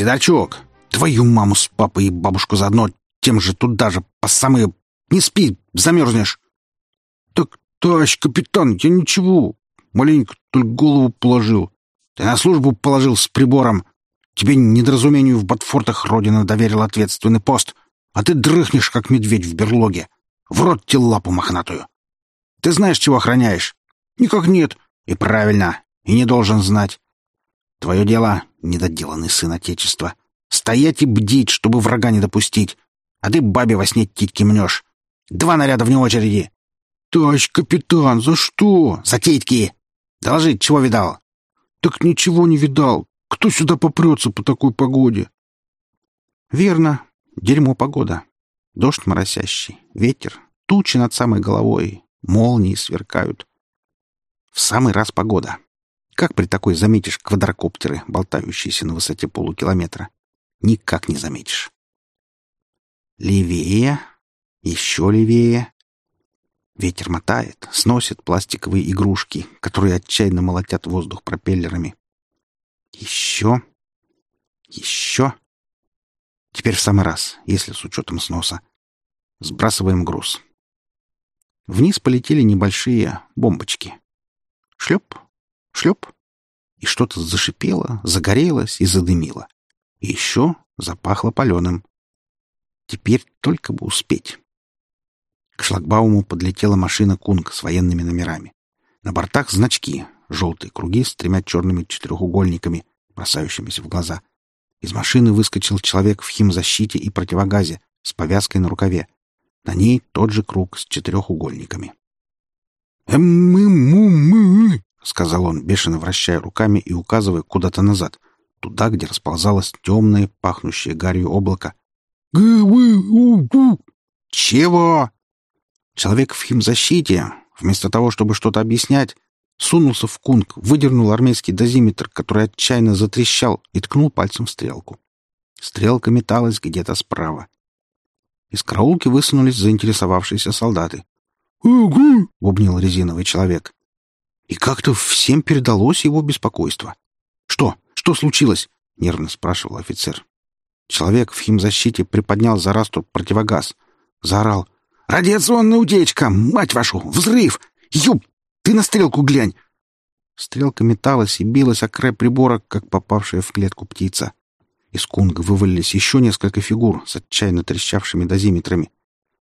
Седачок, твою маму с папой и бабушку заодно тем же туда же, по самые... Не спи, замерзнешь. Так, товарищ капитан, я ничего. Маленько только голову положил. Ты на службу положил с прибором. Тебе недоразумению в Ботфортах Родина доверила ответственный пост, а ты дрыхнешь, как медведь в берлоге. В рот тебе лапу мохнатую. Ты знаешь, чего охраняешь? Никак нет. И правильно. И не должен знать. Твое дело — недоделанный сын Отечества. Стоять и бдить, чтобы врага не допустить. А ты бабе во сне титьки мнешь. Два наряда вне очереди. Товарищ капитан, за что? За титьки. Доложить, чего видал? Так ничего не видал. Кто сюда попрется по такой погоде? Верно. Дерьмо погода. Дождь моросящий, ветер, тучи над самой головой, молнии сверкают. В самый раз погода. Как при такой заметишь квадрокоптеры, болтающиеся на высоте полукилометра? Никак не заметишь. Левее, еще левее. Ветер мотает, сносит пластиковые игрушки, которые отчаянно молотят воздух пропеллерами. Еще, еще. Теперь в самый раз, если с учетом сноса. Сбрасываем груз. Вниз полетели небольшие бомбочки. Шлеп, шлеп. И что-то зашипело, загорелось и задымило. И еще запахло паленым. Теперь только бы успеть. К шлагбауму подлетела машина «Кунг» с военными номерами. На бортах значки, желтые круги с тремя черными четырехугольниками, бросающимися в глаза. Из машины выскочил человек в химзащите и противогазе с повязкой на рукаве. На ней тот же круг с четырехугольниками. «Эм-мы-му-мы!» — сказал он, бешено вращая руками и указывая куда-то назад, туда, где расползалось темное, пахнущее гарью облако. «Чего?» Человек в химзащите, вместо того, чтобы что-то объяснять, сунулся в кунг, выдернул армейский дозиметр, который отчаянно затрещал, и ткнул пальцем в стрелку. Стрелка металась где-то справа. Из караулки высунулись заинтересовавшиеся солдаты. «Угу!» — бубнил резиновый человек. И как-то всем передалось его беспокойство. «Что? Что случилось?» — нервно спрашивал офицер. Человек в химзащите приподнял за раструб противогаз. Заорал. «Радиационная утечка! Мать вашу! Взрыв! Юб! Ты на стрелку глянь!» Стрелка металась и билась о край прибора, как попавшая в клетку птица. Из кунга вывалились еще несколько фигур с отчаянно трещавшими дозиметрами.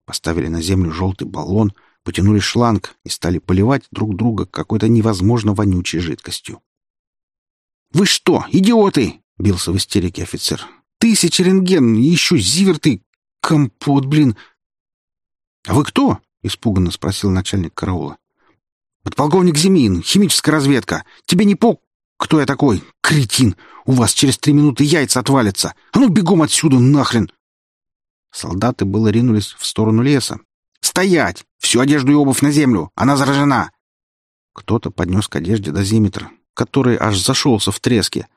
Поставили на землю желтый баллон, потянули шланг и стали поливать друг друга какой-то невозможно вонючей жидкостью. «Вы что, идиоты?» — бился в истерике офицер. «Тысяча рентген, еще зиверты! Компот, блин!» «А вы кто?» — испуганно спросил начальник караула. «Подполковник Зимин, химическая разведка. Тебе не по... Кто я такой? Кретин! У вас через три минуты яйца отвалятся! А ну бегом отсюда нахрен!» Солдаты было ринулись в сторону леса. «Стоять! Всю одежду и обувь на землю! Она заражена!» Кто-то поднес к одежде дозиметр, который аж зашелся в треске.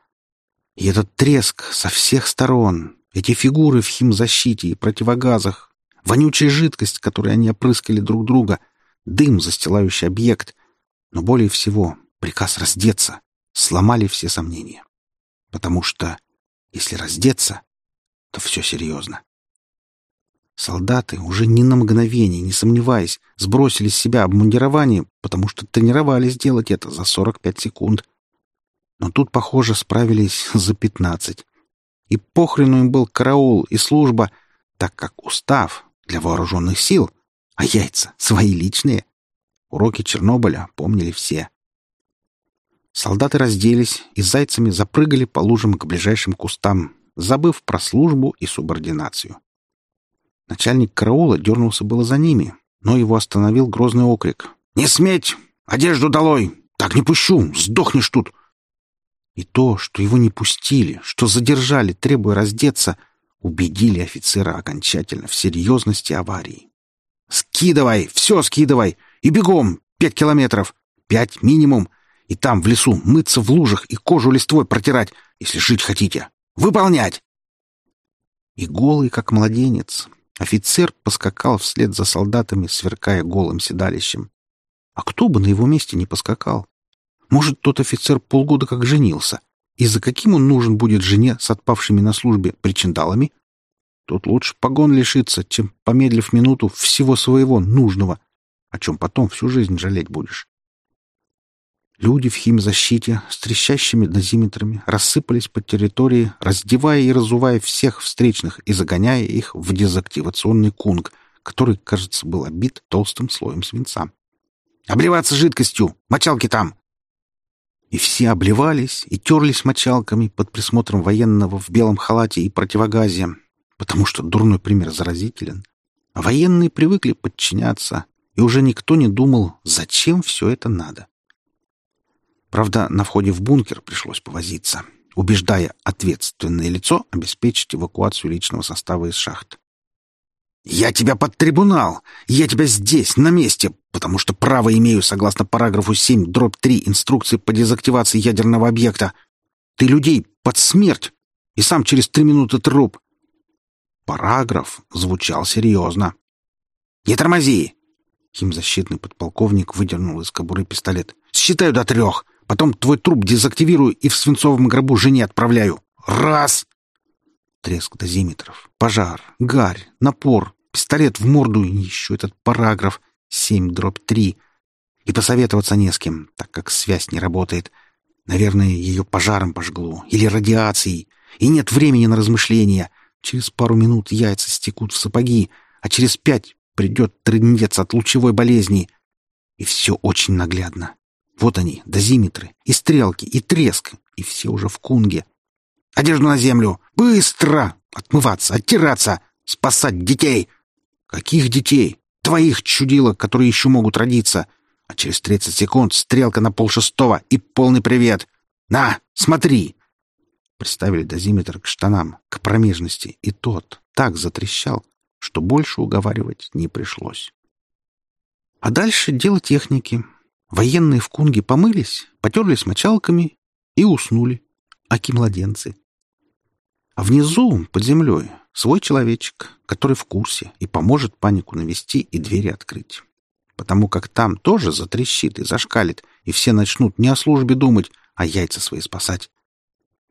И этот треск со всех сторон, эти фигуры в химзащите и противогазах, вонючая жидкость, которой они опрыскали друг друга, дым, застилающий объект, но более всего приказ раздеться, сломали все сомнения. Потому что если раздеться, то все серьезно. Солдаты, уже ни на мгновение, не сомневаясь, сбросили с себя обмундирование, потому что тренировались делать это за 45 секунд. Но тут, похоже, справились за 15. И похрену им был караул и служба, так как устав для вооруженных сил, а яйца свои личные. Уроки Чернобыля помнили все. Солдаты разделись и зайцами запрыгали по лужам к ближайшим кустам, забыв про службу и субординацию. Начальник караула дернулся было за ними, но его остановил грозный окрик. «Не сметь! Одежду долой! Так не пущу! Сдохнешь тут!» И то, что его не пустили, что задержали, требуя раздеться, убедили офицера окончательно в серьезности аварии. «Скидывай! Все скидывай! И бегом! Пять километров! Пять минимум! И там, в лесу, мыться в лужах и кожу листвой протирать, если жить хотите! Выполнять!» И голый, как младенец, Офицер поскакал вслед за солдатами, сверкая голым седалищем. А кто бы на его месте не поскакал? Может, тот офицер полгода как женился, И за каким он нужен будет жене с отпавшими на службе причиндалами? Тут лучше погон лишиться, чем, помедлив минуту, всего своего нужного, о чем потом всю жизнь жалеть будешь. Люди в химзащите с трещащими дозиметрами рассыпались по территории, раздевая и разувая всех встречных и загоняя их в дезактивационный кунг, который, кажется, был обит толстым слоем свинца. «Обливаться жидкостью! Мочалки там!» И все обливались и терлись мочалками под присмотром военного в белом халате и противогазе, потому что дурной пример заразителен. А военные привыкли подчиняться, и уже никто не думал, зачем все это надо. Правда, на входе в бункер пришлось повозиться, убеждая ответственное лицо обеспечить эвакуацию личного состава из шахт. «Я тебя под трибунал! Я тебя здесь, на месте, потому что право имею согласно параграфу 7, дробь 3 инструкции по дезактивации ядерного объекта. Ты людей под смерть, и сам через три минуты труп». Параграф звучал серьезно. «Не тормози!» Химзащитный подполковник выдернул из кобуры пистолет. «Считаю до трех. Потом твой труп дезактивирую и в свинцовом гробу жене отправляю. Раз!» Треск дозиметров, пожар, гарь, напор, пистолет в морду и еще этот параграф семь дробь три. И посоветоваться не с кем, так как связь не работает. Наверное, ее пожаром пожгло или радиацией. И нет времени на размышления. Через пару минут яйца стекут в сапоги, а через пять придет трындец от лучевой болезни. И все очень наглядно. Вот они, дозиметры, и стрелки, и треск, и все уже в кунге. Одежду на землю! Быстро! Отмываться, оттираться! Спасать детей! Каких детей? Твоих чудилок, которые еще могут родиться. А через тридцать секунд стрелка на полшестого и полный привет. На, смотри! Приставили дозиметр к штанам, к промежности, и тот так затрещал, что больше уговаривать не пришлось. А дальше дело техники. Военные в Кунге помылись, потерлись мочалками и уснули, аки младенцы. А внизу, под землей, свой человечек, который в курсе и поможет панику навести и двери открыть. Потому как там тоже затрещит и зашкалит, и все начнут не о службе думать, а яйца свои спасать.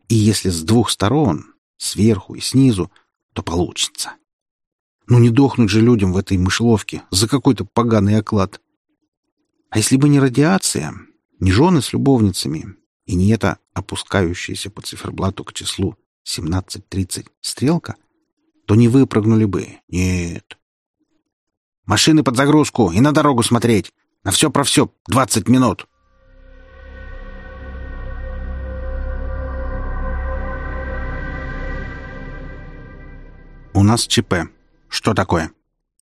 И если с двух сторон, сверху и снизу, то получится. Ну не дохнуть же людям в этой мышеловке за какой-то поганый оклад. А если бы не радиация, не жены с любовницами, и не эта опускающаяся по циферблату к числу 17.30 стрелка, то не выпрыгнули бы. Нет. Машины под загрузку и на дорогу смотреть. На все про все 20 минут. У нас ЧП. Что такое?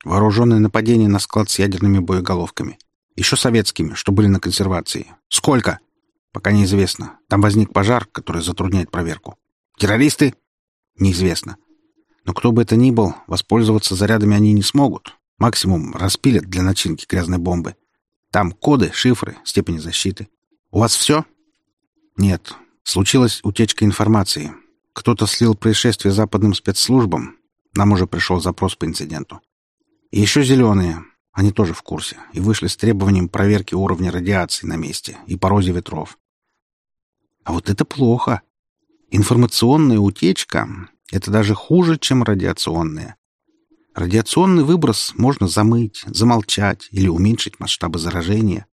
Вооруженное нападение на склад с ядерными боеголовками. Еще советскими, что были на консервации. Сколько? Пока неизвестно. Там возник пожар, который затрудняет проверку. Террористы? Неизвестно. Но кто бы это ни был, воспользоваться зарядами они не смогут. Максимум распилят для начинки грязной бомбы. Там коды, шифры, степени защиты. У вас все? Нет. Случилась утечка информации. Кто-то слил происшествие западным спецслужбам. Нам уже пришел запрос по инциденту. И еще зеленые. Они тоже в курсе и вышли с требованием проверки уровня радиации на месте и порозе ветров. А вот это плохо. Информационная утечка — это даже хуже, чем радиационная. Радиационный выброс можно замыть, замолчать или уменьшить масштабы заражения.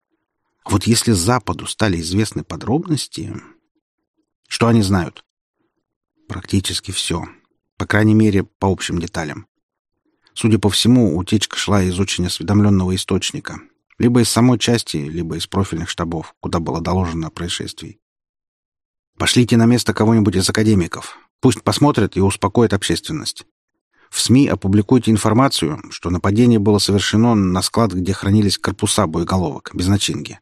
А вот если Западу стали известны подробности... Что они знают? Практически все. По крайней мере, по общим деталям. Судя по всему, утечка шла из очень осведомленного источника. Либо из самой части, либо из профильных штабов, куда было доложено о происшествии. Пошлите на место кого-нибудь из академиков. Пусть посмотрят и успокоят общественность. В СМИ опубликуйте информацию, что нападение было совершено на склад, где хранились корпуса боеголовок, без начинки.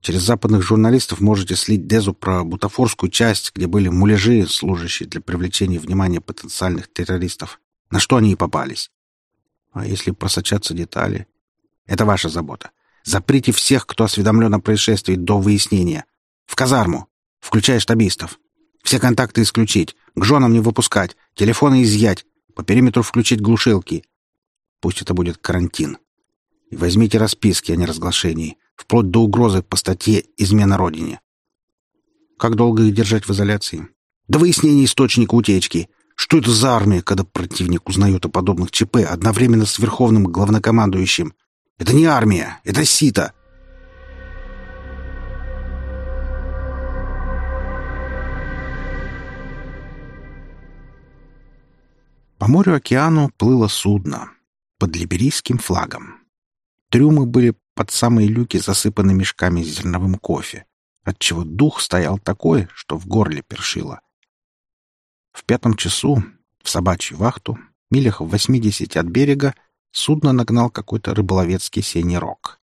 Через западных журналистов можете слить дезу про бутафорскую часть, где были муляжи, служащие для привлечения внимания потенциальных террористов. На что они и попались. А если просочатся детали? Это ваша забота. Заприте всех, кто осведомлен о происшествии до выяснения. В казарму, включая штабистов. Все контакты исключить, к женам не выпускать, телефоны изъять, по периметру включить глушилки. Пусть это будет карантин. И возьмите расписки о неразглашении, вплоть до угрозы по статье «Измена Родине». Как долго их держать в изоляции? До выяснения источника утечки. Что это за армия, когда противник узнает о подобных ЧП одновременно с верховным главнокомандующим? Это не армия, это сито. По морю-океану плыло судно под либерийским флагом. Трюмы были под самые люки засыпаны мешками с зерновым кофе, отчего дух стоял такой, что в горле першило. В пятом часу, в собачью вахту, милях в восьмидесяти от берега, судно нагнал какой-то рыболовецкий синий рог.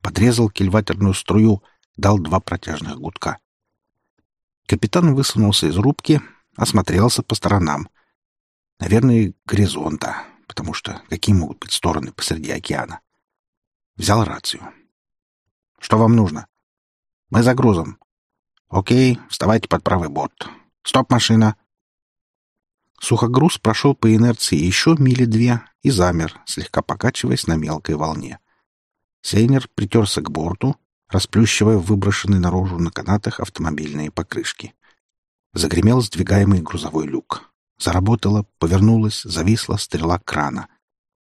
Подрезал кильватерную струю, дал два протяжных гудка. Капитан высунулся из рубки, осмотрелся по сторонам. Наверное, горизонта, потому что какие могут быть стороны посреди океана? Взял рацию. «Что вам нужно?» «Мы за грузом». «Окей, вставайте под правый борт. Стоп, машина!» Сухогруз прошел по инерции еще мили две и замер, слегка покачиваясь на мелкой волне. Сейнер притерся к борту, расплющивая выброшенные наружу на канатах автомобильные покрышки. Загремел сдвигаемый грузовой люк. Заработала, повернулась, зависла стрела крана.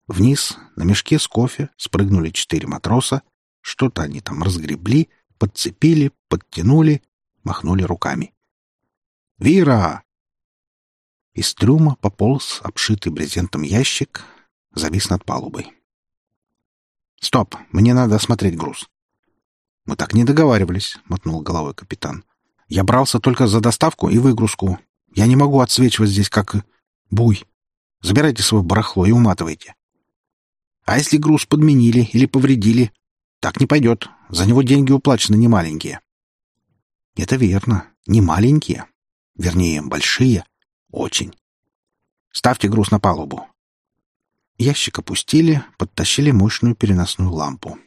Вниз, на мешке с кофе, спрыгнули четыре матроса. Что-то они там разгребли, подцепили, подтянули, махнули руками. «Вира!» Из трюма пополз обшитый брезентом ящик, завис над палубой. «Стоп! Мне надо осмотреть груз». «Мы так не договаривались», — мотнул головой капитан. «Я брался только за доставку и выгрузку. Я не могу отсвечивать здесь, как буй. Забирайте свое барахло и уматывайте». А если груз подменили или повредили? Так не пойдет. За него деньги уплачены немаленькие. Это верно. Не маленькие. Вернее, большие. Очень. Ставьте груз на палубу. Ящик опустили, подтащили мощную переносную лампу.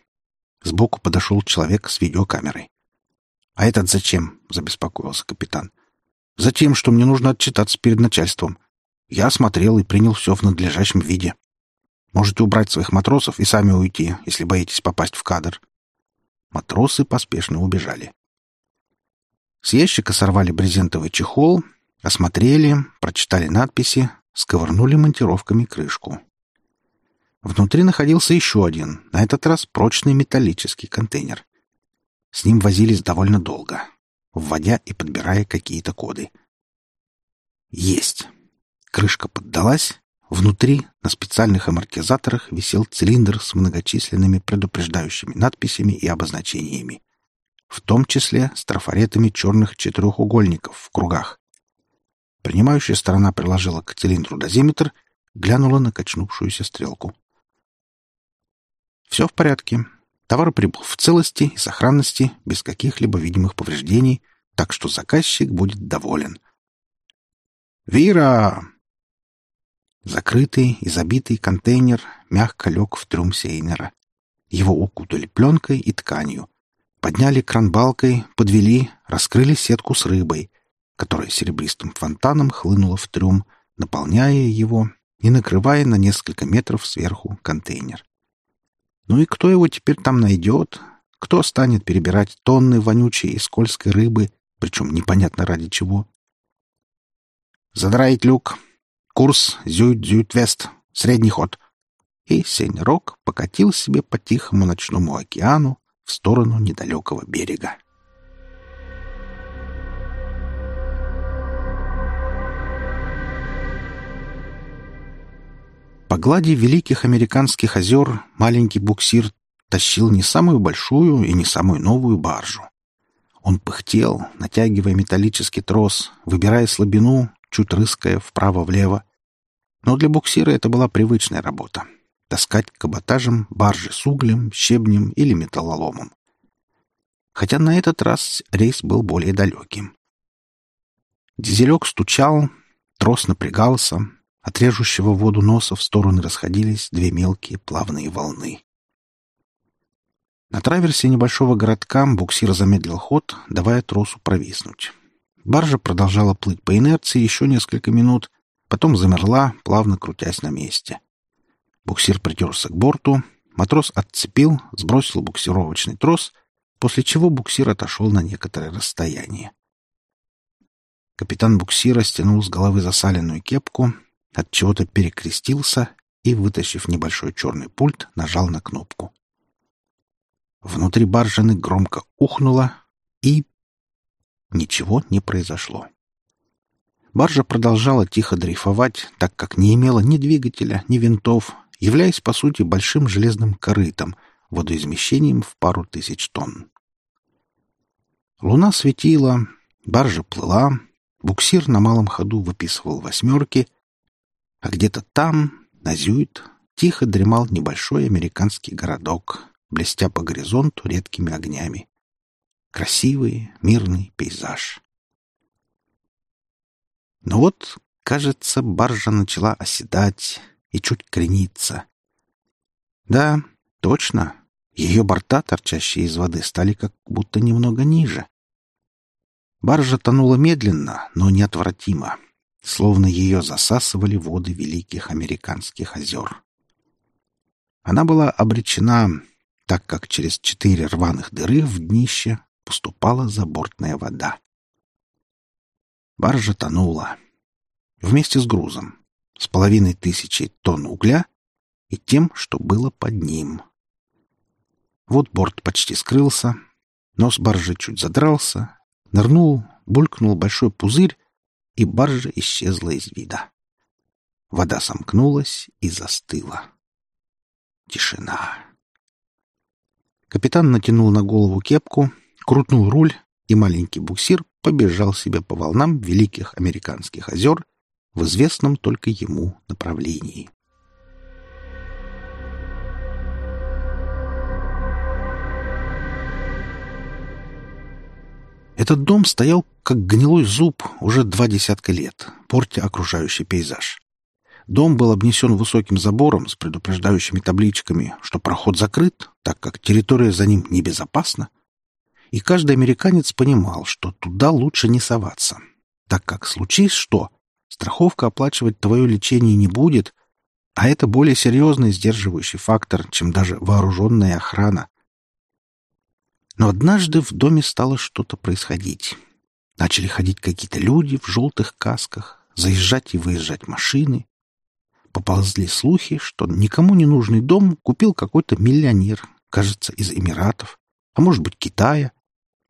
Сбоку подошел человек с видеокамерой. «А этот зачем?» — забеспокоился капитан. «Затем, что мне нужно отчитаться перед начальством. Я осмотрел и принял все в надлежащем виде. Можете убрать своих матросов и сами уйти, если боитесь попасть в кадр. Матросы поспешно убежали. С ящика сорвали брезентовый чехол, осмотрели, прочитали надписи, сковырнули монтировками крышку. Внутри находился еще один, на этот раз прочный металлический контейнер. С ним возились довольно долго, вводя и подбирая какие-то коды. Есть. Крышка поддалась, Внутри, на специальных амортизаторах, висел цилиндр с многочисленными предупреждающими надписями и обозначениями, в том числе с трафаретами черных четырехугольников в кругах. Принимающая сторона приложила к цилиндру дозиметр, глянула на качнувшуюся стрелку. Все в порядке. Товар прибыл в целости и сохранности, без каких-либо видимых повреждений, так что заказчик будет доволен. «Вира!» Закрытый и забитый контейнер мягко лег в трюм Сейнера. Его укутали пленкой и тканью. Подняли кранбалкой, подвели, раскрыли сетку с рыбой, которая серебристым фонтаном хлынула в трюм, наполняя его и накрывая на несколько метров сверху контейнер. Ну и кто его теперь там найдет? Кто станет перебирать тонны вонючей и скользкой рыбы, причем непонятно ради чего? «Задраить люк!» Курс Зюит-Зюит-Вест, средний ход. И Сень-Рок покатил себе по тихому ночному океану в сторону недалекого берега. По глади великих американских озер маленький буксир тащил не самую большую и не самую новую баржу. Он пыхтел, натягивая металлический трос, выбирая слабину, чуть рыская вправо-влево, но для буксира это была привычная работа — таскать каботажем баржи с углем, щебнем или металлоломом. Хотя на этот раз рейс был более далеким. Дизелек стучал, трос напрягался, от режущего воду носа в стороны расходились две мелкие плавные волны. На траверсе небольшого городка буксир замедлил ход, давая тросу провиснуть. Баржа продолжала плыть по инерции еще несколько минут, Потом замерла, плавно крутясь на месте. Буксир притерся к борту, матрос отцепил, сбросил буксировочный трос, после чего буксир отошел на некоторое расстояние. Капитан буксира стянул с головы засаленную кепку, от чего-то перекрестился и, вытащив небольшой черный пульт, нажал на кнопку. Внутри баржины громко ухнуло, и... Ничего не произошло. Баржа продолжала тихо дрейфовать, так как не имела ни двигателя, ни винтов, являясь, по сути, большим железным корытом, водоизмещением в пару тысяч тонн. Луна светила, баржа плыла, буксир на малом ходу выписывал восьмерки, а где-то там, на Зюит, тихо дремал небольшой американский городок, блестя по горизонту редкими огнями. Красивый, мирный пейзаж. Но вот, кажется, баржа начала оседать и чуть крениться. Да, точно, ее борта, торчащие из воды, стали как будто немного ниже. Баржа тонула медленно, но неотвратимо, словно ее засасывали воды великих американских озер. Она была обречена, так как через четыре рваных дыры в днище поступала забортная вода. Баржа тонула. Вместе с грузом. С половиной тысячи тонн угля и тем, что было под ним. Вот борт почти скрылся, нос баржи чуть задрался, нырнул, булькнул большой пузырь, и баржа исчезла из вида. Вода сомкнулась и застыла. Тишина. Капитан натянул на голову кепку, крутнул руль, и маленький буксир побежал себе по волнам великих американских озер в известном только ему направлении. Этот дом стоял, как гнилой зуб, уже два десятка лет, портя окружающий пейзаж. Дом был обнесен высоким забором с предупреждающими табличками, что проход закрыт, так как территория за ним небезопасна. И каждый американец понимал, что туда лучше не соваться, так как случись что, страховка оплачивать твое лечение не будет, а это более серьезный сдерживающий фактор, чем даже вооруженная охрана. Но однажды в доме стало что-то происходить. Начали ходить какие-то люди в желтых касках, заезжать и выезжать машины. Поползли слухи, что никому не нужный дом купил какой-то миллионер, кажется, из Эмиратов, а может быть Китая,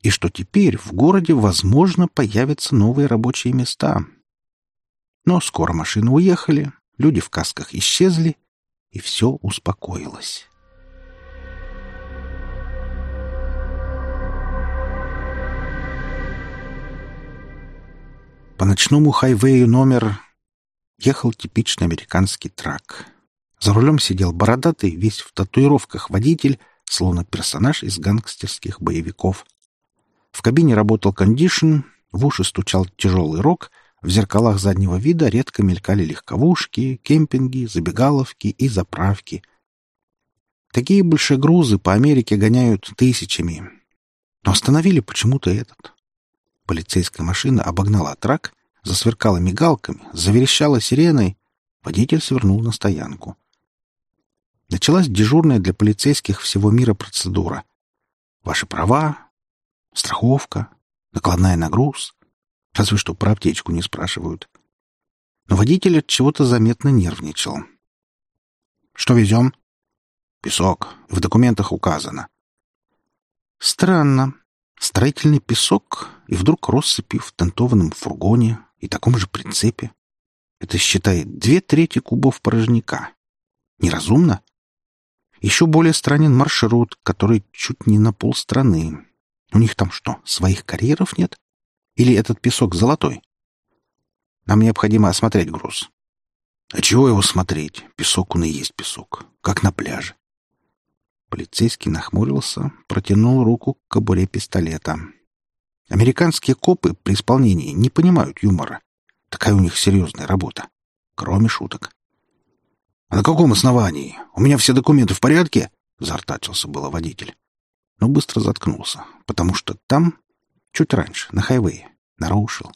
и что теперь в городе, возможно, появятся новые рабочие места. Но скоро машины уехали, люди в касках исчезли, и все успокоилось. По ночному хайвею номер ехал типичный американский трак. За рулем сидел бородатый, весь в татуировках водитель, словно персонаж из гангстерских боевиков. В кабине работал кондишн, в уши стучал тяжелый рок, в зеркалах заднего вида редко мелькали легковушки, кемпинги, забегаловки и заправки. Такие большегрузы по Америке гоняют тысячами. Но остановили почему-то этот. Полицейская машина обогнала трак, засверкала мигалками, заверещала сиреной. Водитель свернул на стоянку. Началась дежурная для полицейских всего мира процедура. Ваши права, страховка, накладная на груз. Разве что про аптечку не спрашивают. Но водитель от чего-то заметно нервничал. «Что везем?» «Песок. В документах указано». «Странно. Строительный песок и вдруг россыпи в тентованном фургоне и таком же прицепе. Это, считает две трети кубов порожняка. Неразумно? Еще более странен маршрут, который чуть не на полстраны. У них там что, своих карьеров нет? Или этот песок золотой? Нам необходимо осмотреть груз. А чего его смотреть? Песок он и есть песок, как на пляже. Полицейский нахмурился, протянул руку к кобуре пистолета. Американские копы при исполнении не понимают юмора. Такая у них серьезная работа. Кроме шуток. «А на каком основании? У меня все документы в порядке?» — зартачился было водитель. Но быстро заткнулся, потому что там, чуть раньше, на хайвее, нарушил.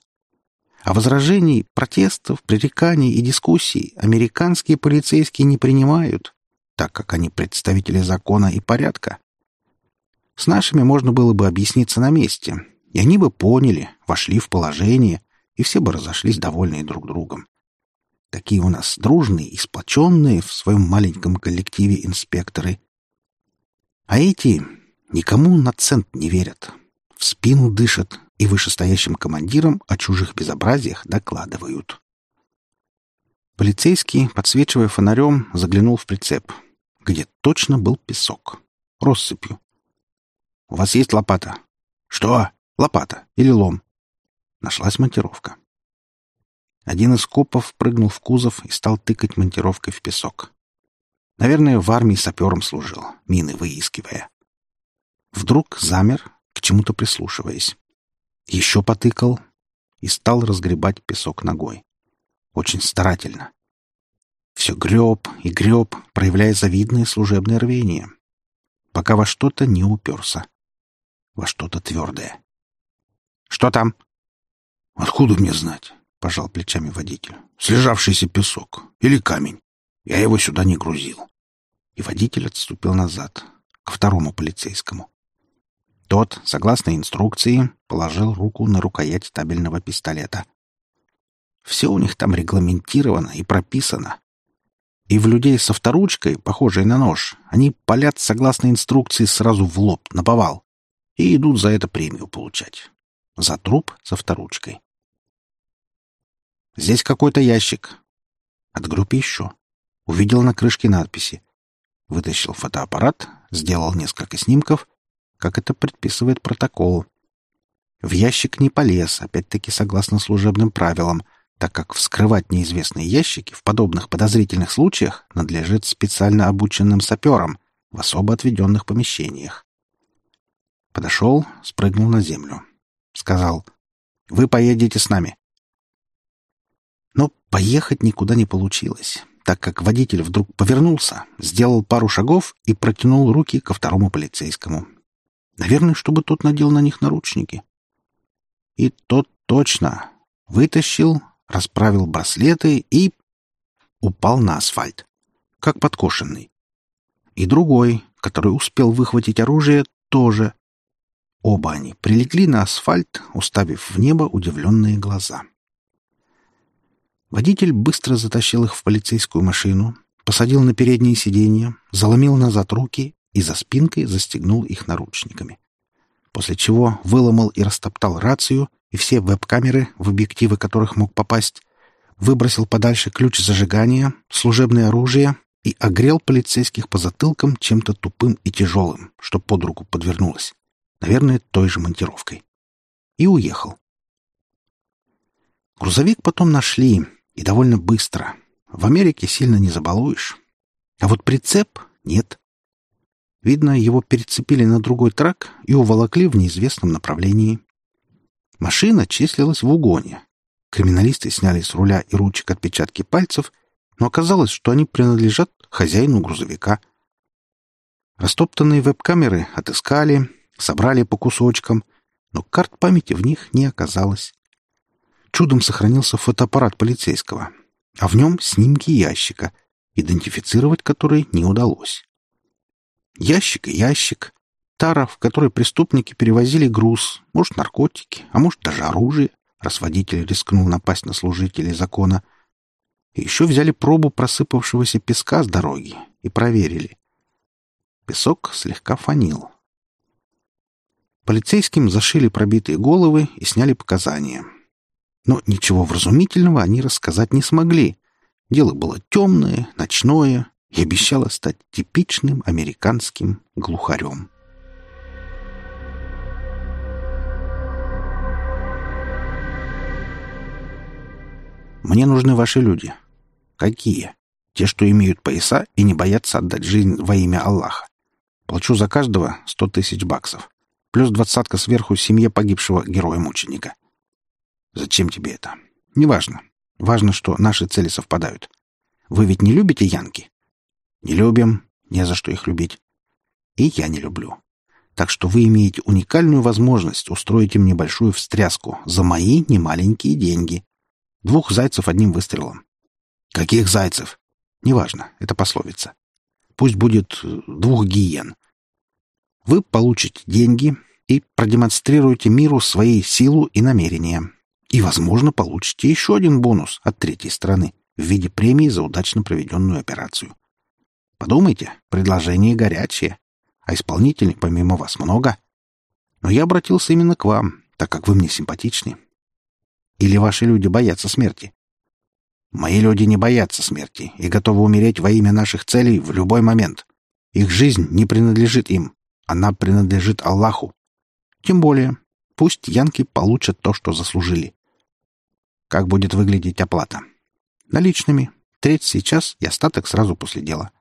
А возражений, протестов, пререканий и дискуссий американские полицейские не принимают так как они представители закона и порядка. С нашими можно было бы объясниться на месте, и они бы поняли, вошли в положение и все бы разошлись довольные друг другом. Такие у нас дружные и сплоченные в своем маленьком коллективе инспекторы. А эти никому на цент не верят, в спину дышат и вышестоящим командирам о чужих безобразиях докладывают. Полицейский, подсвечивая фонарем, заглянул в прицеп, где точно был песок. Россыпью. «У вас есть лопата?» «Что?» «Лопата или лом?» Нашлась монтировка. Один из копов прыгнул в кузов и стал тыкать монтировкой в песок. Наверное, в армии сапером служил, мины выискивая. Вдруг замер, к чему-то прислушиваясь. Еще потыкал и стал разгребать песок ногой очень старательно. Все греб и греб, проявляя завидное служебное рвение, пока во что-то не уперся. Во что-то твердое. «Что там?» «Откуда мне знать?» — пожал плечами водитель. «Слежавшийся песок. Или камень. Я его сюда не грузил». И водитель отступил назад, к второму полицейскому. Тот, согласно инструкции, положил руку на рукоять табельного пистолета. Все у них там регламентировано и прописано. И в людей со вторучкой, похожей на нож, они палят согласно инструкции сразу в лоб, на повал, и идут за это премию получать. За труп со вторучкой. Здесь какой-то ящик. От группы еще. Увидел на крышке надписи. Вытащил фотоаппарат, сделал несколько снимков, как это предписывает протокол. В ящик не полез, опять-таки согласно служебным правилам — так как вскрывать неизвестные ящики в подобных подозрительных случаях надлежит специально обученным саперам в особо отведенных помещениях. Подошел, спрыгнул на землю. Сказал, «Вы поедете с нами». Но поехать никуда не получилось, так как водитель вдруг повернулся, сделал пару шагов и протянул руки ко второму полицейскому. Наверное, чтобы тот надел на них наручники. И тот точно вытащил, расправил браслеты и... упал на асфальт, как подкошенный. И другой, который успел выхватить оружие, тоже. Оба они прилегли на асфальт, уставив в небо удивленные глаза. Водитель быстро затащил их в полицейскую машину, посадил на передние сиденья, заломил назад руки и за спинкой застегнул их наручниками. После чего выломал и растоптал рацию и все веб-камеры, в объективы которых мог попасть, выбросил подальше ключ зажигания, служебное оружие и огрел полицейских по затылкам чем-то тупым и тяжелым, что под руку подвернулось. Наверное, той же монтировкой. И уехал. Грузовик потом нашли, и довольно быстро. В Америке сильно не забалуешь. А вот прицеп — нет. Видно, его перецепили на другой трак и уволокли в неизвестном направлении. Машина числилась в угоне. Криминалисты сняли с руля и ручек отпечатки пальцев, но оказалось, что они принадлежат хозяину грузовика. Растоптанные веб-камеры отыскали, собрали по кусочкам, но карт памяти в них не оказалось. Чудом сохранился фотоаппарат полицейского, а в нем снимки ящика, идентифицировать который не удалось. Ящик и ящик, Тара, в которой преступники перевозили груз, может, наркотики, а может, даже оружие, раз водитель рискнул напасть на служителей закона. И еще взяли пробу просыпавшегося песка с дороги и проверили. Песок слегка фанил. Полицейским зашили пробитые головы и сняли показания. Но ничего вразумительного они рассказать не смогли. Дело было темное, ночное и обещало стать типичным американским глухарем. Мне нужны ваши люди. Какие? Те, что имеют пояса и не боятся отдать жизнь во имя Аллаха. Плачу за каждого сто тысяч баксов. Плюс двадцатка сверху семье погибшего героя-мученика. Зачем тебе это? Неважно. Важно, что наши цели совпадают. Вы ведь не любите янки? Не любим. Не за что их любить. И я не люблю. Так что вы имеете уникальную возможность устроить им небольшую встряску за мои немаленькие деньги. Двух зайцев одним выстрелом. Каких зайцев? Неважно, это пословица. Пусть будет э, двух гиен. Вы получите деньги и продемонстрируете миру свои силу и намерения. И, возможно, получите еще один бонус от третьей стороны в виде премии за удачно проведенную операцию. Подумайте, предложение горячее, а исполнителей помимо вас много. Но я обратился именно к вам, так как вы мне симпатичны. Или ваши люди боятся смерти? Мои люди не боятся смерти и готовы умереть во имя наших целей в любой момент. Их жизнь не принадлежит им, она принадлежит Аллаху. Тем более, пусть янки получат то, что заслужили. Как будет выглядеть оплата? Наличными. Треть сейчас и остаток сразу после дела.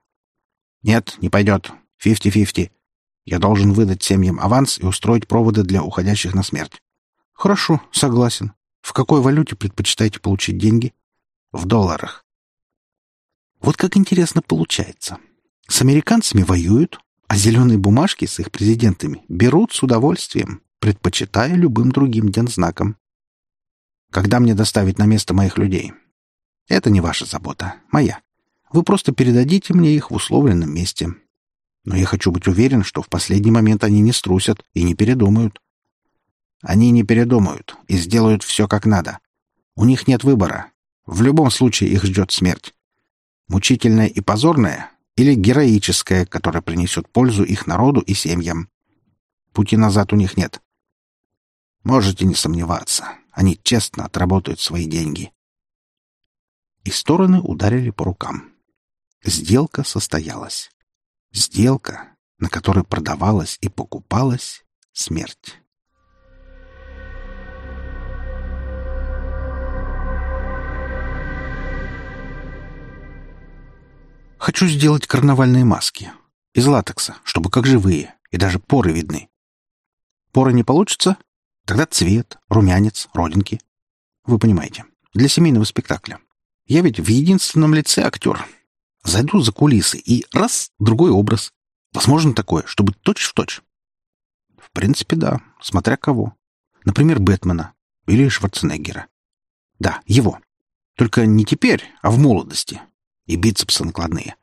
Нет, не пойдет. Фифти-фифти. Я должен выдать семьям аванс и устроить проводы для уходящих на смерть. Хорошо, согласен. В какой валюте предпочитаете получить деньги? В долларах. Вот как интересно получается. С американцами воюют, а зеленые бумажки с их президентами берут с удовольствием, предпочитая любым другим дензнакам. Когда мне доставить на место моих людей? Это не ваша забота, моя. Вы просто передадите мне их в условленном месте. Но я хочу быть уверен, что в последний момент они не струсят и не передумают. Они не передумают и сделают все как надо. У них нет выбора. В любом случае их ждет смерть. Мучительная и позорная или героическая, которая принесет пользу их народу и семьям. Пути назад у них нет. Можете не сомневаться. Они честно отработают свои деньги. И стороны ударили по рукам. Сделка состоялась. Сделка, на которой продавалась и покупалась смерть. Хочу сделать карнавальные маски. Из латекса, чтобы как живые, и даже поры видны. Поры не получится? Тогда цвет, румянец, родинки. Вы понимаете, для семейного спектакля. Я ведь в единственном лице актер. Зайду за кулисы и раз, другой образ. Возможно такое, чтобы точь-в-точь. В принципе, да, смотря кого. Например, Бэтмена или Шварценеггера. Да, его. Только не теперь, а в молодости. И бицепсы накладные.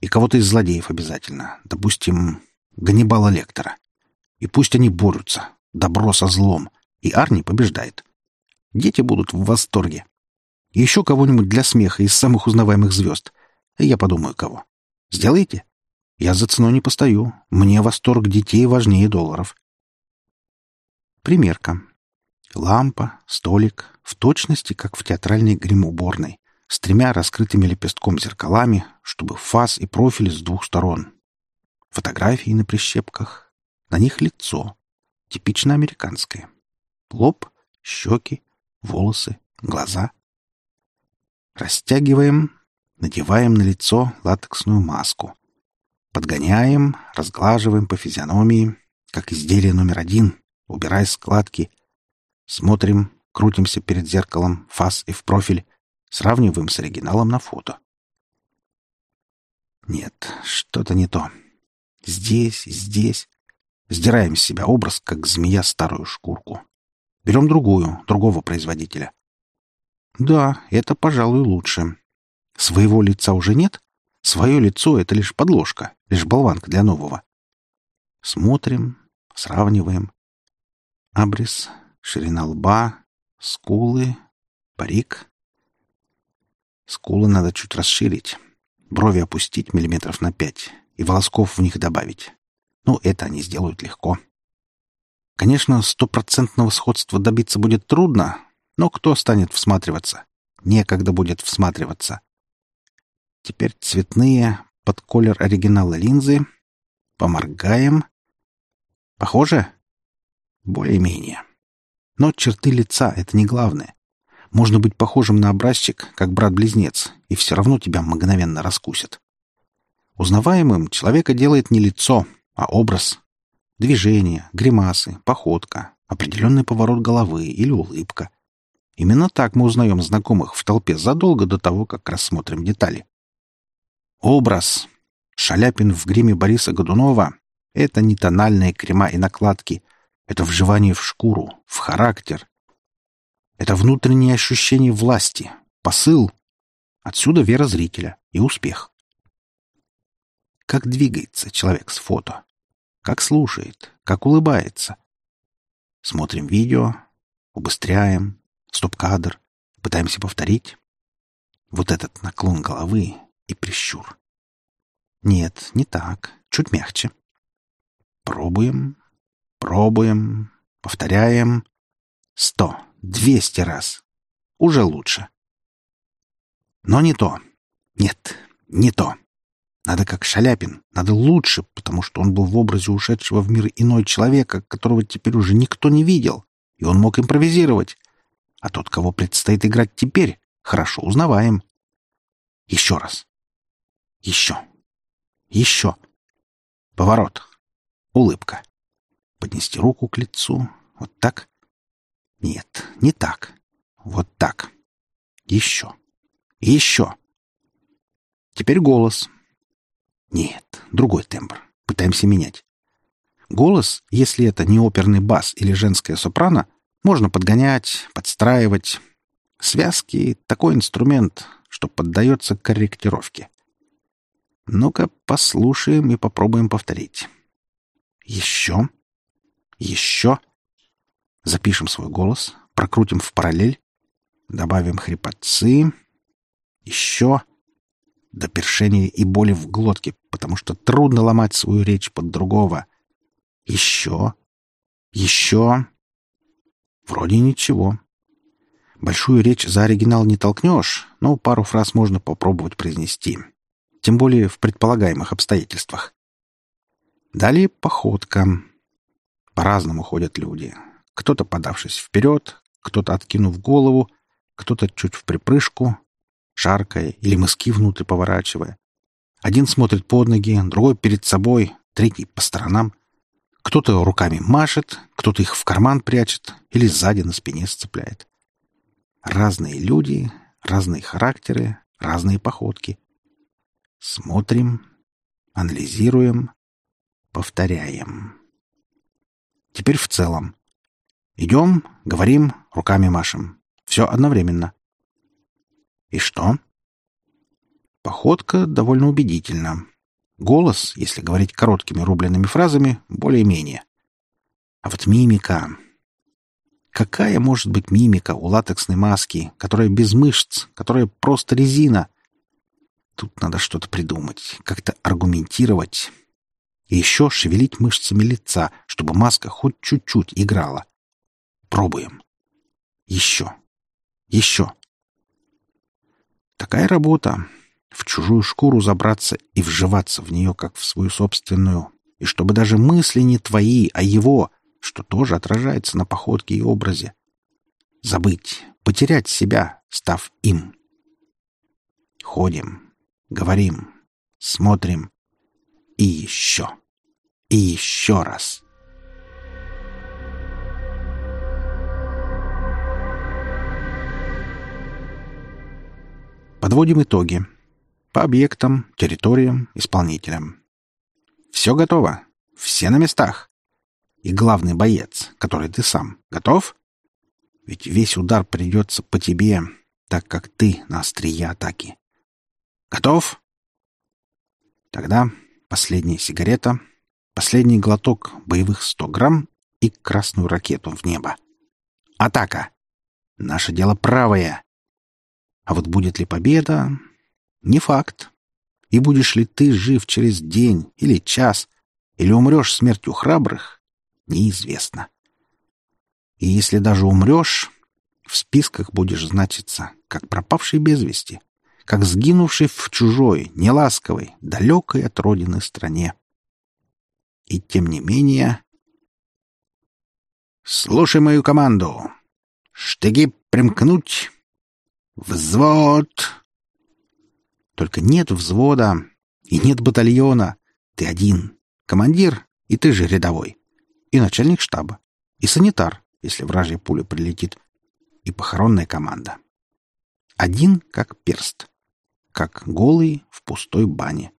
И кого-то из злодеев обязательно. Допустим, Ганнибала Лектора. И пусть они борются, Добро со злом. И Арни побеждает. Дети будут в восторге. Еще кого-нибудь для смеха из самых узнаваемых звезд. Я подумаю, кого. Сделаете? Я за ценой не постою. Мне восторг детей важнее долларов. Примерка. Лампа, столик, в точности, как в театральной гримуборной, с тремя раскрытыми лепестком зеркалами, чтобы фас и профиль с двух сторон. Фотографии на прищепках. На них лицо, типично американское. Лоб, щеки, волосы, глаза. Растягиваем, надеваем на лицо латексную маску. Подгоняем, разглаживаем по физиономии, как изделие номер один, убирая складки. Смотрим, крутимся перед зеркалом, фас и в профиль, сравниваем с оригиналом на фото. Нет, что-то не то. Здесь, здесь. Сдираем с себя образ, как змея старую шкурку. Берем другую, другого производителя. Да, это, пожалуй, лучше. Своего лица уже нет? Свое лицо — это лишь подложка, лишь болванка для нового. Смотрим, сравниваем. Абрис, ширина лба, скулы, парик. Скулы надо чуть расширить, брови опустить миллиметров на пять и волосков в них добавить. Ну, это они сделают легко. Конечно, стопроцентного сходства добиться будет трудно, но кто станет всматриваться? Некогда будет всматриваться. Теперь цветные, под колер оригинала линзы. Поморгаем. Похоже? Более-менее. Но черты лица — это не главное. Можно быть похожим на образчик, как брат-близнец, и все равно тебя мгновенно раскусят. Узнаваемым человека делает не лицо, а образ. Движение, гримасы, походка, определенный поворот головы или улыбка. Именно так мы узнаем знакомых в толпе задолго до того, как рассмотрим детали. Образ. Шаляпин в гриме Бориса Годунова — это не тональные крема и накладки. Это вживание в шкуру, в характер. Это внутреннее ощущение власти, посыл. Отсюда вера зрителя и успех. Как двигается человек с фото? Как слушает? Как улыбается? Смотрим видео, убыстряем, Стоп-кадр. Пытаемся повторить. Вот этот наклон головы и прищур. Нет, не так. Чуть мягче. Пробуем, пробуем, повторяем. Сто, двести раз. Уже лучше. Но не то. Нет, не то. Надо как Шаляпин, надо лучше, потому что он был в образе ушедшего в мир иной человека, которого теперь уже никто не видел, и он мог импровизировать. А тот, кого предстоит играть теперь, хорошо узнаваем. Еще раз. Еще. Еще. Поворот. Улыбка. Поднести руку к лицу. Вот так. Нет, не так. Вот так. Еще. Еще. Теперь голос. Нет, другой тембр. Пытаемся менять. Голос, если это не оперный бас или женская сопрано, можно подгонять, подстраивать. Связки — такой инструмент, что поддается корректировке. Ну-ка, послушаем и попробуем повторить. Еще. Еще. Запишем свой голос, прокрутим в параллель, добавим хрипотцы. Еще до першения и боли в глотке, потому что трудно ломать свою речь под другого. Еще. Еще. Вроде ничего. Большую речь за оригинал не толкнешь, но пару фраз можно попробовать произнести. Тем более в предполагаемых обстоятельствах. Далее походка. По-разному ходят люди. Кто-то подавшись вперед, кто-то откинув голову, кто-то чуть в припрыжку, шаркая или мыски внутрь поворачивая. Один смотрит под ноги, другой перед собой, третий по сторонам. Кто-то руками машет, кто-то их в карман прячет или сзади на спине сцепляет. Разные люди, разные характеры, разные походки. Смотрим, анализируем, повторяем. Теперь в целом. Идем, говорим, руками машем. Все одновременно. И что? Походка довольно убедительна. Голос, если говорить короткими рубленными фразами, более-менее. А вот мимика... Какая может быть мимика у латексной маски, которая без мышц, которая просто резина? Тут надо что-то придумать, как-то аргументировать. И еще шевелить мышцами лица, чтобы маска хоть чуть-чуть играла. Пробуем. Еще. Еще. Такая работа. В чужую шкуру забраться и вживаться в нее, как в свою собственную. И чтобы даже мысли не твои, а его, что тоже отражается на походке и образе. Забыть, потерять себя, став им. Ходим, говорим, смотрим. И еще. И еще раз. Подводим итоги. По объектам, территориям, исполнителям. Все готово. Все на местах. И главный боец, который ты сам, готов? Ведь весь удар придется по тебе, так как ты на острие атаки. Готов? Тогда последняя сигарета, последний глоток боевых 100 грамм и красную ракету в небо. Атака! Наше дело правое. А вот будет ли победа? Не факт. И будешь ли ты жив через день или час, или умрешь смертью храбрых, неизвестно. И если даже умрешь, в списках будешь значиться, как пропавший без вести, как сгинувший в чужой, неласковой, далекой от родины стране. И тем не менее... «Слушай мою команду! Штыги примкнуть!» «Взвод!» Только нет взвода и нет батальона. Ты один. Командир, и ты же рядовой. И начальник штаба. И санитар, если вражья пуля прилетит. И похоронная команда. Один как перст. Как голый в пустой бане.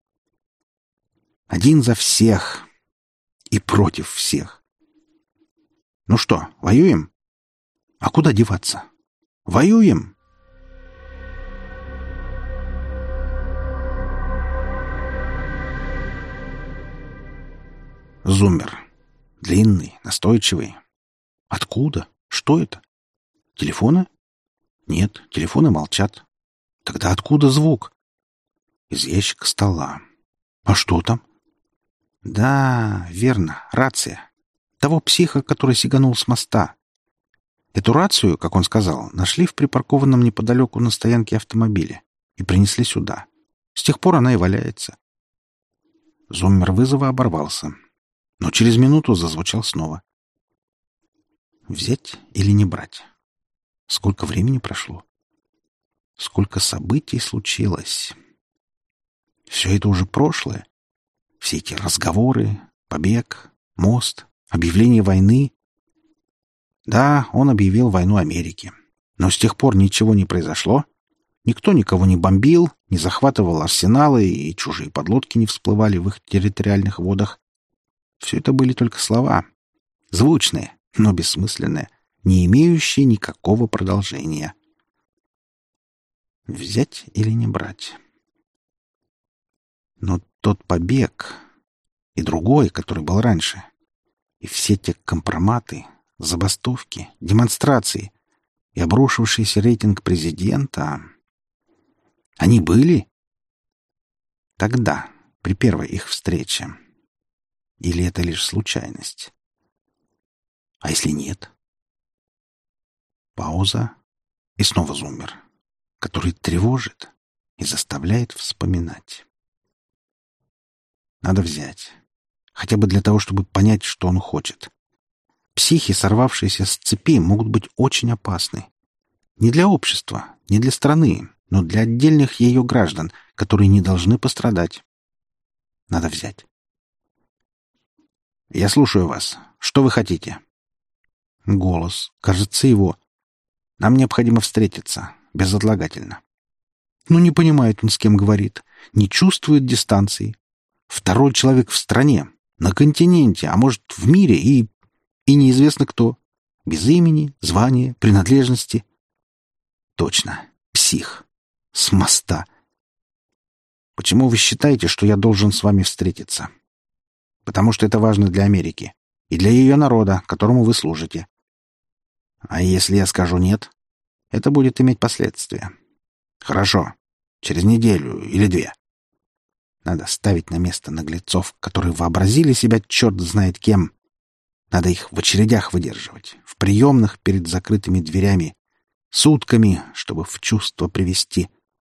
Один за всех. И против всех. Ну что, воюем? А куда деваться? Воюем! Зуммер. Длинный, настойчивый. Откуда? Что это? Телефоны? Нет, телефоны молчат. Тогда откуда звук? Из ящика стола. А что там? Да, верно, рация. Того психа, который сиганул с моста. Эту рацию, как он сказал, нашли в припаркованном неподалеку на стоянке автомобиле и принесли сюда. С тех пор она и валяется. Зуммер вызова оборвался, но через минуту зазвучал снова. Взять или не брать? Сколько времени прошло? Сколько событий случилось? Все это уже прошлое. Все эти разговоры, побег, мост, объявление войны. Да, он объявил войну Америке. Но с тех пор ничего не произошло. Никто никого не бомбил, не захватывал арсеналы, и чужие подлодки не всплывали в их территориальных водах. Все это были только слова. Звучные, но бессмысленное, не имеющее никакого продолжения. Взять или не брать? Но тот побег и другой, который был раньше, и все те компроматы, забастовки, демонстрации и обрушившийся рейтинг президента, они были? Тогда, при первой их встрече. Или это лишь случайность? А если нет? Пауза и снова зуммер, который тревожит и заставляет вспоминать. Надо взять. Хотя бы для того, чтобы понять, что он хочет. Психи, сорвавшиеся с цепи, могут быть очень опасны. Не для общества, не для страны, но для отдельных ее граждан, которые не должны пострадать. Надо взять. «Я слушаю вас. Что вы хотите?» Голос. Кажется, его. Нам необходимо встретиться. Безотлагательно. Ну, не понимает он, с кем говорит. Не чувствует дистанции. Второй человек в стране, на континенте, а может, в мире и... и неизвестно кто. Без имени, звания, принадлежности. Точно. Псих. С моста. Почему вы считаете, что я должен с вами встретиться? Потому что это важно для Америки и для ее народа, которому вы служите. А если я скажу «нет», это будет иметь последствия. Хорошо. Через неделю или две. Надо ставить на место наглецов, которые вообразили себя черт знает кем. Надо их в очередях выдерживать, в приемных перед закрытыми дверями, сутками, чтобы в чувство привести,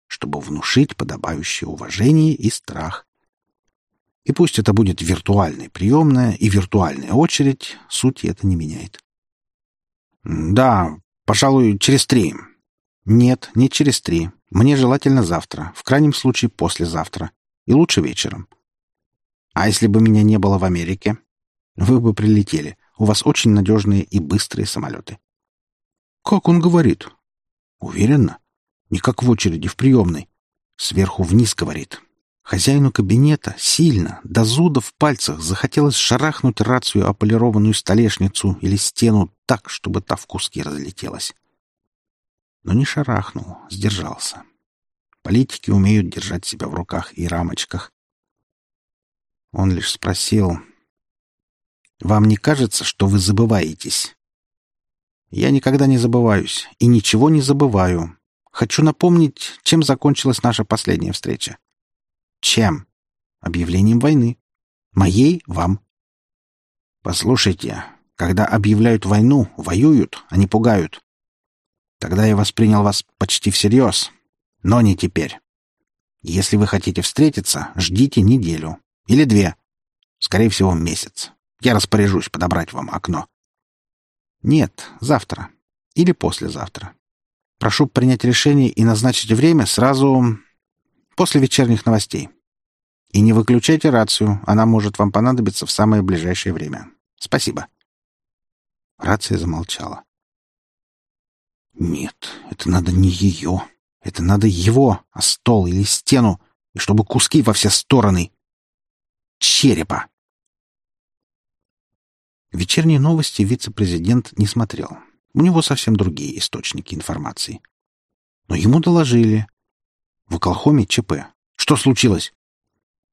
чтобы внушить подобающее уважение и страх. И пусть это будет виртуальная приемная и виртуальная очередь, суть это не меняет. «Да, пожалуй, через три». «Нет, не через три. Мне желательно завтра, в крайнем случае послезавтра. И лучше вечером». «А если бы меня не было в Америке?» «Вы бы прилетели. У вас очень надежные и быстрые самолеты». «Как он говорит?» «Уверенно. Не как в очереди в приемной. Сверху вниз говорит. Хозяину кабинета сильно, до зуда в пальцах, захотелось шарахнуть рацию о полированную столешницу или стену так, чтобы та в куски разлетелась. Но не шарахнул, сдержался. Политики умеют держать себя в руках и рамочках. Он лишь спросил, «Вам не кажется, что вы забываетесь?» «Я никогда не забываюсь и ничего не забываю. Хочу напомнить, чем закончилась наша последняя встреча. Чем? Объявлением войны. Моей вам. Послушайте, когда объявляют войну, воюют, а не пугают. Тогда я воспринял вас почти всерьез, но не теперь. Если вы хотите встретиться, ждите неделю. Или две. Скорее всего, месяц. Я распоряжусь подобрать вам окно. Нет, завтра. Или послезавтра. Прошу принять решение и назначить время сразу после вечерних новостей. И не выключайте рацию, она может вам понадобиться в самое ближайшее время. Спасибо. Рация замолчала. Нет, это надо не ее. Это надо его, а стол или стену, и чтобы куски во все стороны. Черепа. Вечерние новости вице-президент не смотрел. У него совсем другие источники информации. Но ему доложили. В Оклахоме ЧП. Что случилось?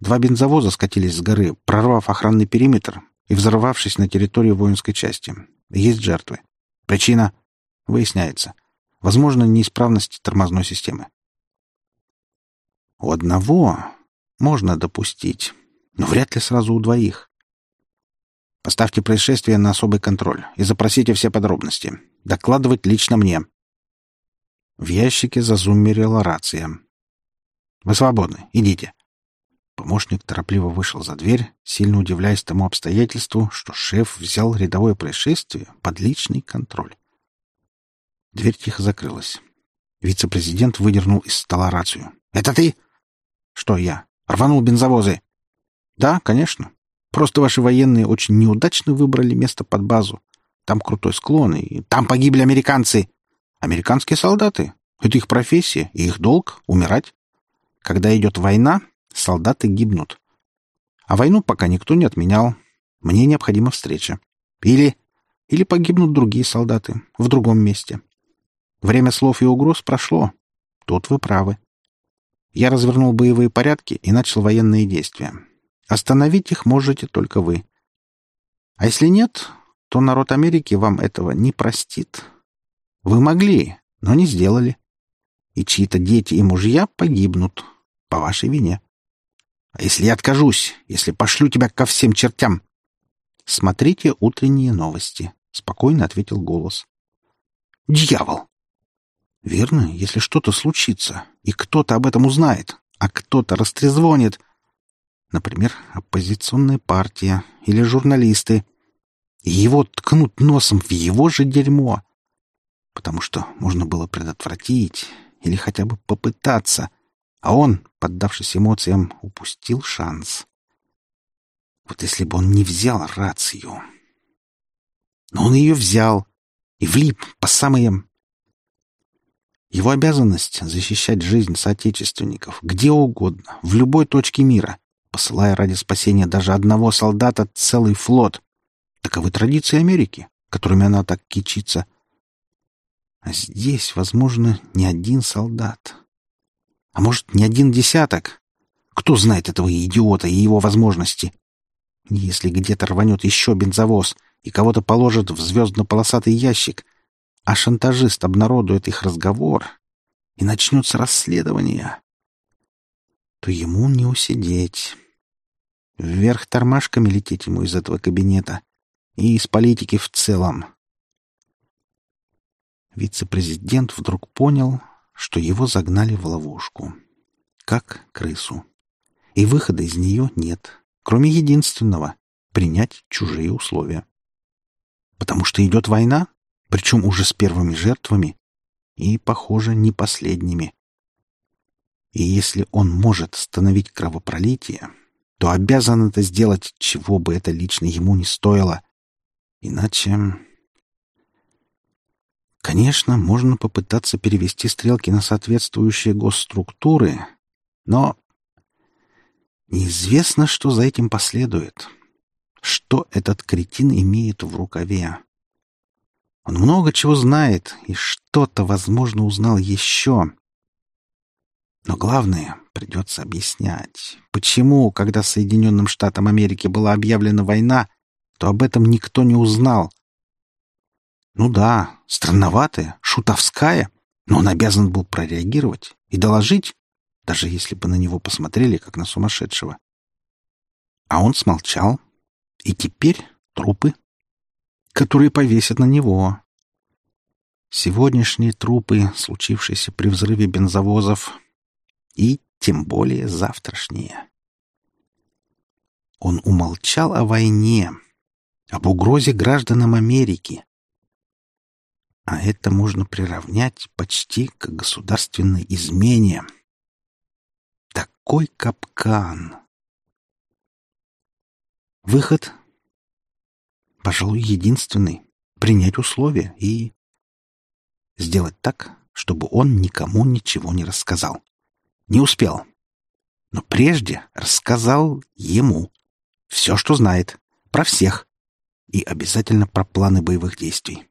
Два бензовоза скатились с горы, прорвав охранный периметр и взорвавшись на территории воинской части. Есть жертвы. Причина? Выясняется. Возможно, неисправность тормозной системы. У одного можно допустить, но вряд ли сразу у двоих. Поставьте происшествие на особый контроль и запросите все подробности. Докладывать лично мне. В ящике зазумерила рация. «Вы свободны. Идите». Помощник торопливо вышел за дверь, сильно удивляясь тому обстоятельству, что шеф взял рядовое происшествие под личный контроль. Дверь тихо закрылась. Вице-президент выдернул из стола рацию. «Это ты?» «Что я? Рванул бензовозы?» «Да, конечно. Просто ваши военные очень неудачно выбрали место под базу. Там крутой склон, и там погибли американцы. Американские солдаты. Это их профессия и их долг — умирать. Когда идет война, солдаты гибнут. А войну пока никто не отменял. Мне необходима встреча. Или... Или погибнут другие солдаты в другом месте. Время слов и угроз прошло. Тут вы правы. Я развернул боевые порядки и начал военные действия. Остановить их можете только вы. А если нет, то народ Америки вам этого не простит. Вы могли, но не сделали. И чьи-то дети и мужья погибнут по вашей вине. А если я откажусь, если пошлю тебя ко всем чертям? Смотрите утренние новости, — спокойно ответил голос. Дьявол! Верно, если что-то случится, и кто-то об этом узнает, а кто-то растрезвонит — Например, оппозиционная партия или журналисты. И его ткнут носом в его же дерьмо. Потому что можно было предотвратить или хотя бы попытаться. А он, поддавшись эмоциям, упустил шанс. Вот если бы он не взял рацию. Но он ее взял и влип по самые... Его обязанность — защищать жизнь соотечественников где угодно, в любой точке мира посылая ради спасения даже одного солдата целый флот. Таковы традиции Америки, которыми она так кичится. А здесь, возможно, не один солдат. А может, не один десяток. Кто знает этого идиота и его возможности? Если где-то рванет еще бензовоз и кого-то положат в звездно-полосатый ящик, а шантажист обнародует их разговор, и начнется расследование, то ему не усидеть. Вверх тормашками лететь ему из этого кабинета и из политики в целом. Вице-президент вдруг понял, что его загнали в ловушку. Как крысу. И выхода из нее нет, кроме единственного — принять чужие условия. Потому что идет война, причем уже с первыми жертвами, и, похоже, не последними. И если он может остановить кровопролитие, то обязан это сделать, чего бы это лично ему не стоило. Иначе... Конечно, можно попытаться перевести стрелки на соответствующие госструктуры, но неизвестно, что за этим последует. Что этот кретин имеет в рукаве? Он много чего знает, и что-то, возможно, узнал еще. Но главное, придется объяснять, почему, когда Соединенным Штатам Америки была объявлена война, то об этом никто не узнал. Ну да, странноватая, шутовская, но он обязан был прореагировать и доложить, даже если бы на него посмотрели, как на сумасшедшего. А он смолчал, и теперь трупы, которые повесят на него. Сегодняшние трупы, случившиеся при взрыве бензовозов, и тем более завтрашнее. Он умолчал о войне, об угрозе гражданам Америки. А это можно приравнять почти к государственной измене. Такой капкан. Выход, пожалуй, единственный — принять условия и сделать так, чтобы он никому ничего не рассказал. Не успел. Но прежде рассказал ему все, что знает, про всех, и обязательно про планы боевых действий.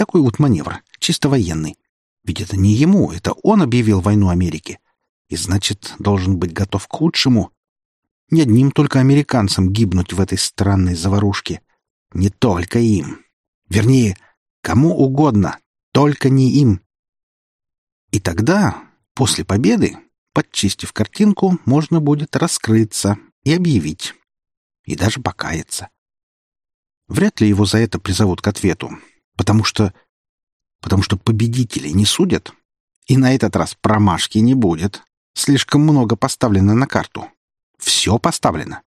Такой вот маневр, чисто военный. Ведь это не ему, это он объявил войну Америке. И значит, должен быть готов к худшему. Не одним только американцам гибнуть в этой странной заварушке. Не только им. Вернее, кому угодно, только не им. И тогда, после победы, подчистив картинку, можно будет раскрыться и объявить. И даже покаяться. Вряд ли его за это призовут к ответу, потому что... потому что победителей не судят. И на этот раз промашки не будет. Слишком много поставлено на карту. Все поставлено.